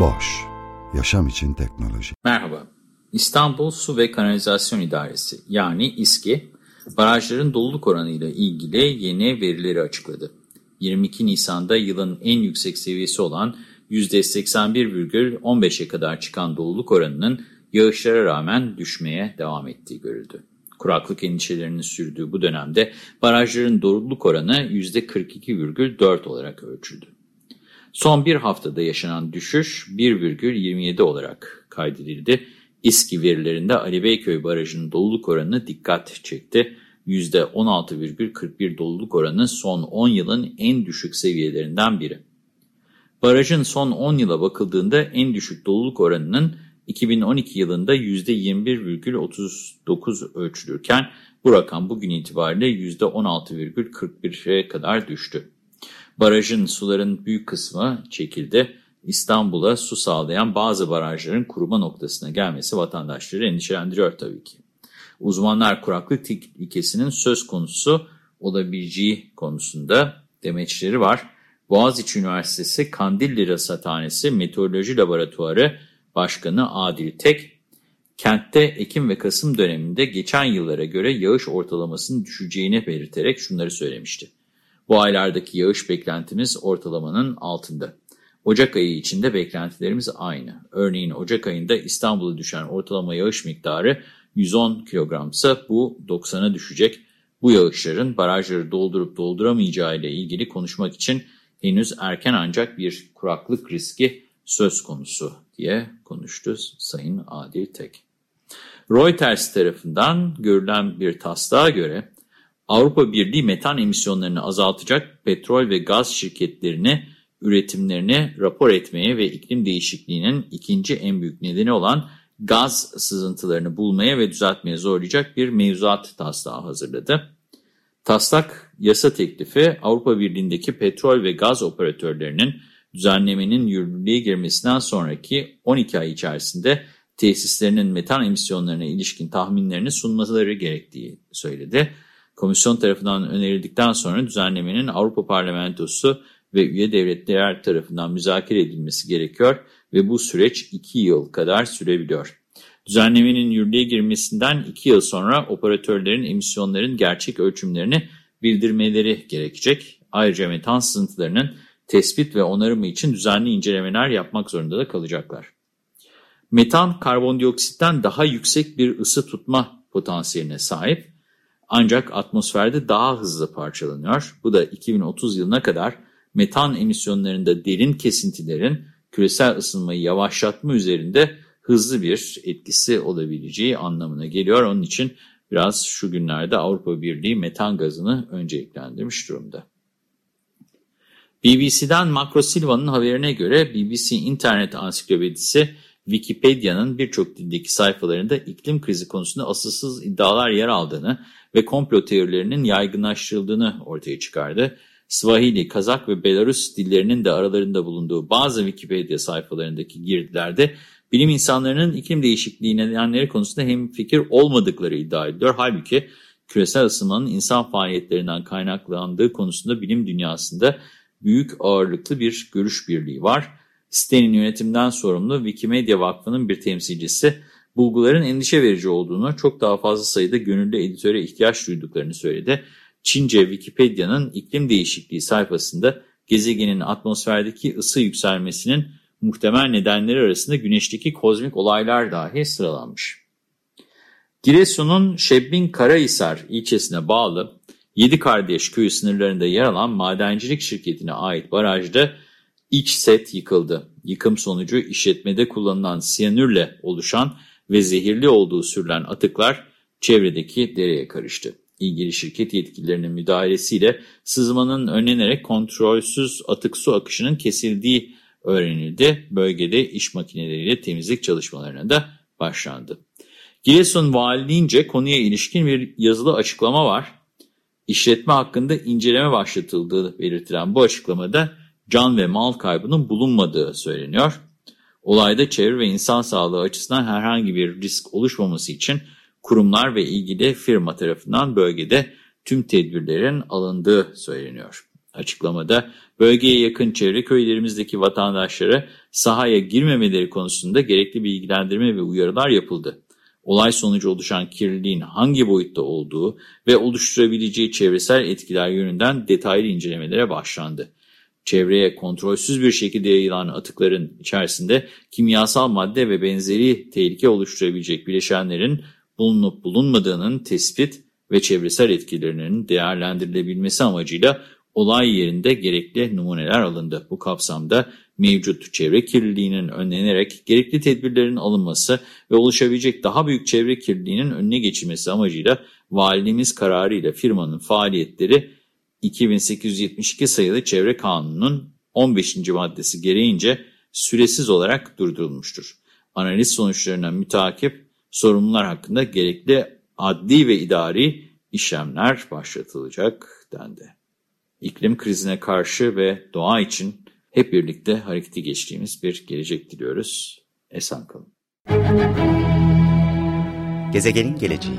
Boş, yaşam için teknoloji. Merhaba, İstanbul Su ve Kanalizasyon İdaresi yani İSKİ, barajların doluluk oranı ile ilgili yeni verileri açıkladı. 22 Nisan'da yılın en yüksek seviyesi olan %81,15'e kadar çıkan doluluk oranının yağışlara rağmen düşmeye devam ettiği görüldü. Kuraklık endişelerinin sürdüğü bu dönemde barajların doluluk oranı %42,4 olarak ölçüldü. Son bir haftada yaşanan düşüş 1,27 olarak kaydedildi. İSKİ verilerinde Ali Beyköy Barajı'nın doluluk oranı dikkat çekti. %16,41 doluluk oranı son 10 yılın en düşük seviyelerinden biri. Barajın son 10 yıla bakıldığında en düşük doluluk oranının 2012 yılında %21,39 ölçülürken bu rakam bugün itibariyle %16,41'e kadar düştü. Barajın suların büyük kısmı çekildi. İstanbul'a su sağlayan bazı barajların kuruma noktasına gelmesi vatandaşları endişelendiriyor tabii ki. Uzmanlar kuraklık tehlikesinin söz konusu olabileceği konusunda demeçleri var. Boğaziçi Üniversitesi Kandilli Rasathanesi Meteoroloji Laboratuvarı Başkanı Adil Tek, kentte Ekim ve Kasım döneminde geçen yıllara göre yağış ortalamasının düşeceğini belirterek şunları söylemişti. Bu aylardaki yağış beklentimiz ortalamanın altında. Ocak ayı içinde beklentilerimiz aynı. Örneğin Ocak ayında İstanbul'a düşen ortalama yağış miktarı 110 kilogramsa bu 90'a düşecek. Bu yağışların barajları doldurup dolduramayacağı ile ilgili konuşmak için henüz erken ancak bir kuraklık riski söz konusu diye konuştu Sayın Adil Tek. Reuters tarafından görülen bir taslağa göre Avrupa Birliği metan emisyonlarını azaltacak petrol ve gaz şirketlerini üretimlerini rapor etmeye ve iklim değişikliğinin ikinci en büyük nedeni olan gaz sızıntılarını bulmaya ve düzeltmeye zorlayacak bir mevzuat taslağı hazırladı. Taslak yasa teklifi Avrupa Birliği'ndeki petrol ve gaz operatörlerinin düzenlemenin yürürlüğe girmesinden sonraki 12 ay içerisinde tesislerinin metan emisyonlarına ilişkin tahminlerini sunmaları gerektiği söyledi. Komisyon tarafından önerildikten sonra düzenlemenin Avrupa Parlamentosu ve üye devletler tarafından müzakere edilmesi gerekiyor ve bu süreç 2 yıl kadar sürebiliyor. Düzenlemenin yürürlüğe girmesinden 2 yıl sonra operatörlerin emisyonların gerçek ölçümlerini bildirmeleri gerekecek. Ayrıca metan sızıntılarının tespit ve onarımı için düzenli incelemeler yapmak zorunda da kalacaklar. Metan karbondioksitten daha yüksek bir ısı tutma potansiyeline sahip ancak atmosferde daha hızlı parçalanıyor. Bu da 2030 yılına kadar metan emisyonlarında derin kesintilerin küresel ısınmayı yavaşlatma üzerinde hızlı bir etkisi olabileceği anlamına geliyor. Onun için biraz şu günlerde Avrupa Birliği metan gazını önceliklendirmiş durumda. BBC'den Makro Silva'nın haberine göre BBC İnternet Ansiklopedisi Wikipedia'nın birçok dildeki sayfalarında iklim krizi konusunda asılsız iddialar yer aldığını ve komplo teorilerinin yaygınlaştırıldığını ortaya çıkardı. Swahili, Kazak ve Belarus dillerinin de aralarında bulunduğu bazı Wikipedia sayfalarındaki girdilerde bilim insanlarının iklim değişikliği nedenleri konusunda hem fikir olmadıkları iddia ediliyor. Halbuki küresel ısınmanın insan faaliyetlerinden kaynaklandığı konusunda bilim dünyasında büyük ağırlıklı bir görüş birliği var. Sitenin yönetimden sorumlu Wikimedia Vakfı'nın bir temsilcisi bulguların endişe verici olduğunu, çok daha fazla sayıda gönüllü editöre ihtiyaç duyduklarını söyledi. Çince Wikipedia'nın iklim değişikliği sayfasında gezegenin atmosferdeki ısı yükselmesinin muhtemel nedenleri arasında güneşteki kozmik olaylar dahi sıralanmış. Giresun'un Şebbin Karahisar ilçesine bağlı Yedi Kardeş köyü sınırlarında yer alan madencilik şirketine ait barajda iç set yıkıldı. Yıkım sonucu işletmede kullanılan siyanürle oluşan ve zehirli olduğu sürülen atıklar çevredeki dereye karıştı. İlgili şirket yetkililerinin müdahalesiyle sızmanın önlenerek kontrolsüz atık su akışının kesildiği öğrenildi. Bölgede iş makineleriyle temizlik çalışmalarına da başlandı. Giresun Valiliğince konuya ilişkin bir yazılı açıklama var. İşletme hakkında inceleme başlatıldığı belirtilen bu açıklamada can ve mal kaybının bulunmadığı söyleniyor. Olayda çevre ve insan sağlığı açısından herhangi bir risk oluşmaması için kurumlar ve ilgili firma tarafından bölgede tüm tedbirlerin alındığı söyleniyor. Açıklamada bölgeye yakın çevre köylerimizdeki vatandaşlara sahaya girmemeleri konusunda gerekli bilgilendirme ve uyarılar yapıldı. Olay sonucu oluşan kirliliğin hangi boyutta olduğu ve oluşturabileceği çevresel etkiler yönünden detaylı incelemelere başlandı. Çevreye kontrolsüz bir şekilde yayılan atıkların içerisinde kimyasal madde ve benzeri tehlike oluşturabilecek bileşenlerin bulunup bulunmadığının tespit ve çevresel etkilerinin değerlendirilebilmesi amacıyla olay yerinde gerekli numuneler alındı. Bu kapsamda mevcut çevre kirliliğinin önlenerek gerekli tedbirlerin alınması ve oluşabilecek daha büyük çevre kirliliğinin önüne geçilmesi amacıyla valiliğimiz kararıyla firmanın faaliyetleri 2872 sayılı Çevre Kanunu'nun 15. maddesi gereğince süresiz olarak durdurulmuştur. Analiz sonuçlarına mütakip sorumlular hakkında gerekli adli ve idari işlemler başlatılacak dendi. İklim krizine karşı ve doğa için hep birlikte harekete geçtiğimiz bir gelecek diliyoruz. Esen kalın. Gezegenin geleceği